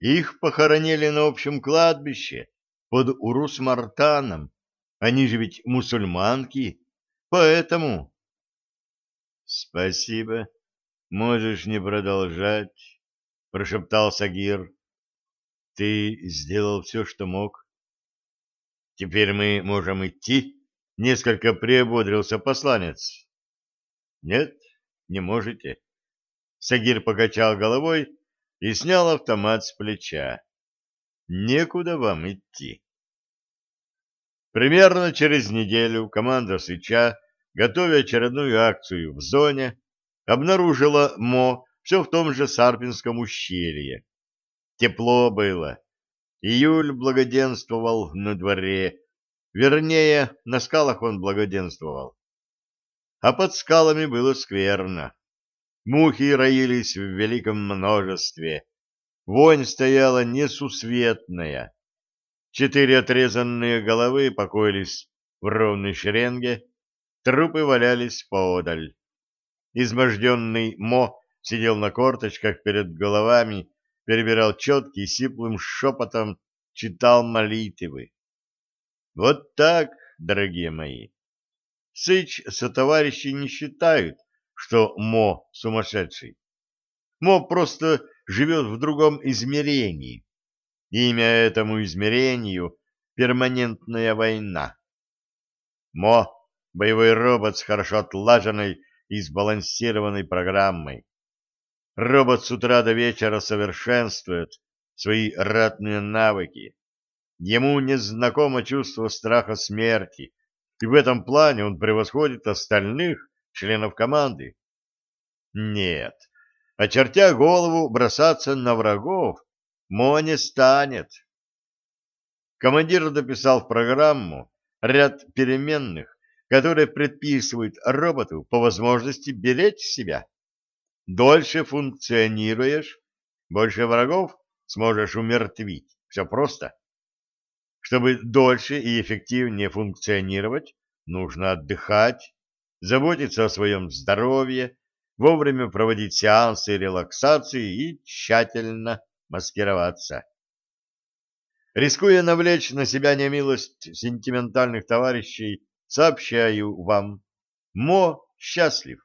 Их похоронили на общем кладбище под Урус-Мартаном. Они же ведь мусульманки, поэтому... — Спасибо. Можешь не продолжать, — прошептал Сагир. — Ты сделал все, что мог. — Теперь мы можем идти? — несколько приободрился посланец. — Нет, не можете. Сагир покачал головой и снял автомат с плеча. Некуда вам идти. Примерно через неделю команда Сыча, готовя очередную акцию в зоне, обнаружила Мо все в том же Сарпинском ущелье. Тепло было. Июль благоденствовал на дворе. Вернее, на скалах он благоденствовал. А под скалами было скверно. Мухи роились в великом множестве. Вонь стояла несусветная. Четыре отрезанные головы покоились в ровной шеренге, трупы валялись поодаль. Изможденный Мо сидел на корточках перед головами, перебирал четкий сиплым шепотом, читал молитвы. Вот так, дорогие мои. Сыч сотоварищи не считают, что Мо сумасшедший. Мо просто живет в другом измерении. Имя этому измерению — перманентная война. Мо — боевой робот с хорошо отлаженной и сбалансированной программой. Робот с утра до вечера совершенствует свои ратные навыки. Ему не знакомо чувство страха смерти, и в этом плане он превосходит остальных членов команды. Нет, очертя голову, бросаться на врагов Мо не станет. Командир дописал в программу ряд переменных, которые предписывают роботу по возможности беречь себя. Дольше функционируешь, больше врагов сможешь умертвить. Все просто. Чтобы дольше и эффективнее функционировать, нужно отдыхать, заботиться о своем здоровье, вовремя проводить сеансы релаксации и тщательно маскироваться. Рискуя навлечь на себя немилость сентиментальных товарищей, сообщаю вам, Мо счастлив.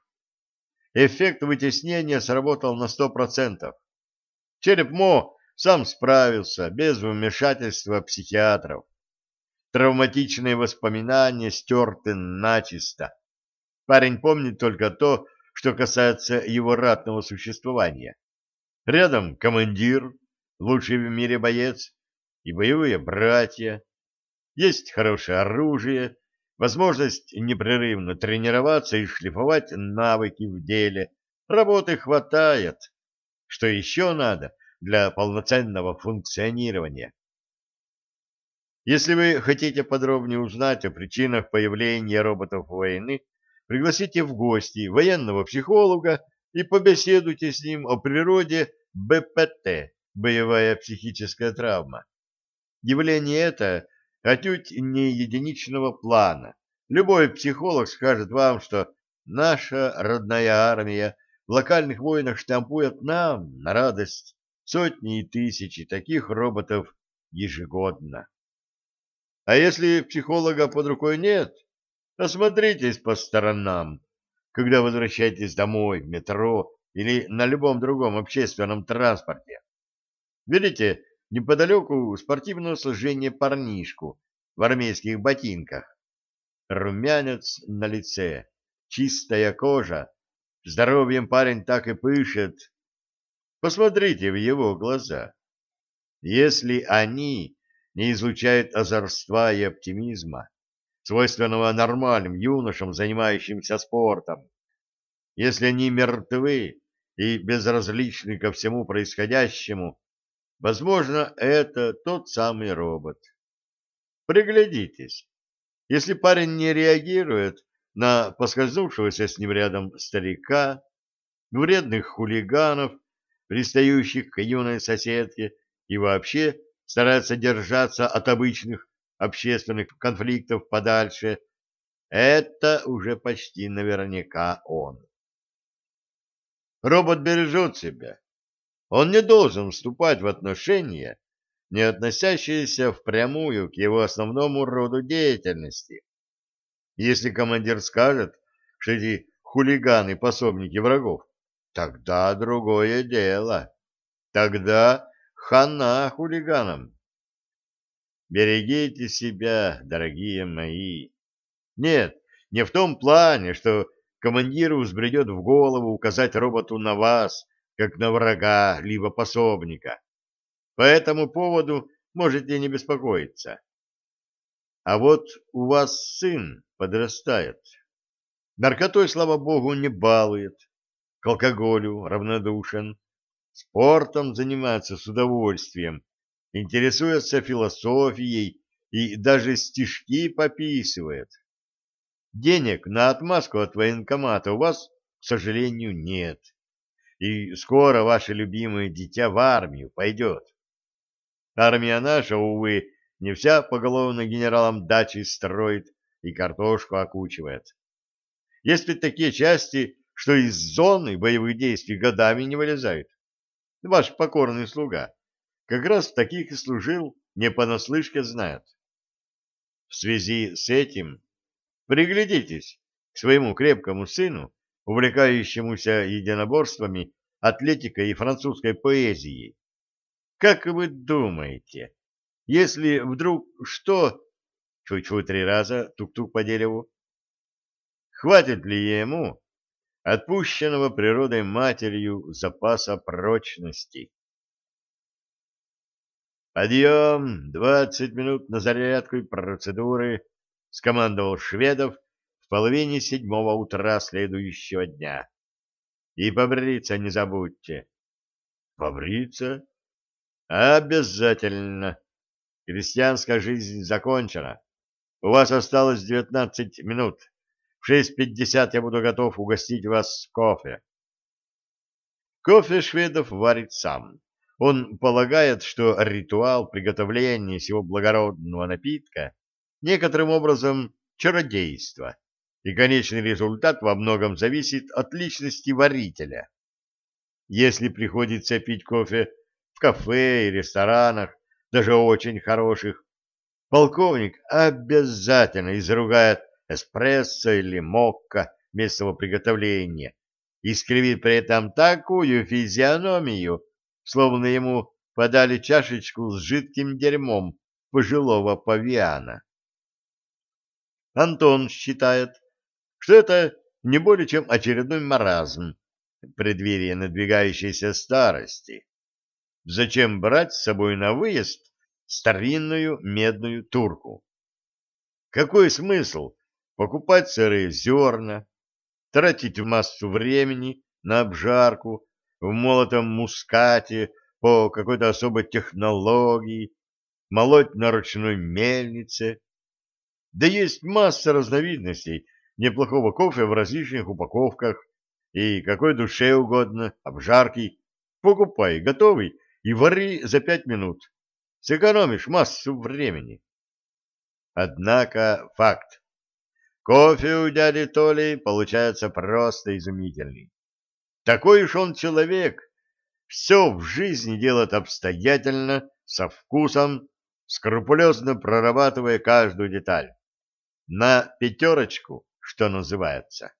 Эффект вытеснения сработал на сто процентов. Череп Мо сам справился без вмешательства психиатров. Травматичные воспоминания стерты начисто. Парень помнит только то, что касается его ратного существования. Рядом командир, лучший в мире боец, и боевые братья. Есть хорошее оружие, возможность непрерывно тренироваться и шлифовать навыки в деле. Работы хватает. Что еще надо для полноценного функционирования? Если вы хотите подробнее узнать о причинах появления роботов войны, пригласите в гости военного психолога и побеседуйте с ним о природе БПТ, боевая психическая травма. Явление это отнюдь не единичного плана. Любой психолог скажет вам, что наша родная армия в локальных войнах штампует нам на радость сотни и тысячи таких роботов ежегодно. А если психолога под рукой нет, Осмотритесь по сторонам, когда возвращаетесь домой в метро или на любом другом общественном транспорте. Видите неподалеку спортивного сложения парнишку в армейских ботинках. Румянец на лице, чистая кожа, здоровьем парень так и пышет. Посмотрите в его глаза. Если они не излучают озорства и оптимизма, свойственного нормальным юношам, занимающимся спортом. Если они мертвы и безразличны ко всему происходящему, возможно, это тот самый робот. Приглядитесь. Если парень не реагирует на поскользнувшегося с ним рядом старика, вредных хулиганов, пристающих к юной соседке и вообще старается держаться от обычных общественных конфликтов подальше, это уже почти наверняка он. Робот бережет себя. Он не должен вступать в отношения, не относящиеся впрямую к его основному роду деятельности. Если командир скажет, что эти хулиганы пособники врагов, тогда другое дело. Тогда хана хулиганам. Берегите себя, дорогие мои. Нет, не в том плане, что командиру взбредет в голову указать роботу на вас, как на врага, либо пособника. По этому поводу можете не беспокоиться. А вот у вас сын подрастает. Наркотой, слава богу, не балует, к алкоголю равнодушен, спортом занимается с удовольствием, интересуется философией и даже стишки пописывает. Денег на отмазку от военкомата у вас, к сожалению, нет. И скоро ваше любимое дитя в армию пойдет. Армия наша, увы, не вся поголовно генералам дачи строит и картошку окучивает. Есть ведь такие части, что из зоны боевых действий годами не вылезают. Ваш покорный слуга как раз в таких и служил, не понаслышке знает. В связи с этим приглядитесь к своему крепкому сыну, увлекающемуся единоборствами, атлетикой и французской поэзией. Как вы думаете, если вдруг что... Чуть-чуть три раза тук-тук по дереву. Хватит ли ему отпущенного природой матерью запаса прочности? «Подъем! Двадцать минут на зарядку и процедуры!» — скомандовал Шведов в половине седьмого утра следующего дня. «И побриться не забудьте». «Побриться?» Обязательно. Крестьянская жизнь закончена. У вас осталось девятнадцать минут. В шесть пятьдесят я буду готов угостить вас кофе. Кофе шведов варит сам. Он полагает, что ритуал приготовления сего благородного напитка некоторым образом чародейство, и конечный результат во многом зависит от личности варителя. Если приходится пить кофе в кафе и ресторанах, даже очень хороших, полковник обязательно изругает эспрессо или мокко местного приготовления и скривит при этом такую физиономию, словно ему подали чашечку с жидким дерьмом пожилого павиана. Антон считает, что это не более чем очередной маразм, преддверие надвигающейся старости. Зачем брать с собой на выезд старинную медную турку? Какой смысл покупать сырые зерна, тратить массу времени на обжарку в молотом мускате по какой-то особой технологии, молоть на ручной мельнице? Да есть масса разновидностей неплохого кофе в различных упаковках и какой душе угодно, обжарки. Покупай готовый и вари за пять минут. Сэкономишь массу времени. Однако факт. Кофе у дяди Толи получается просто изумительный. Такой уж он человек. Все в жизни делает обстоятельно, со вкусом, скрупулезно прорабатывая каждую деталь. На пятерочку, что называется.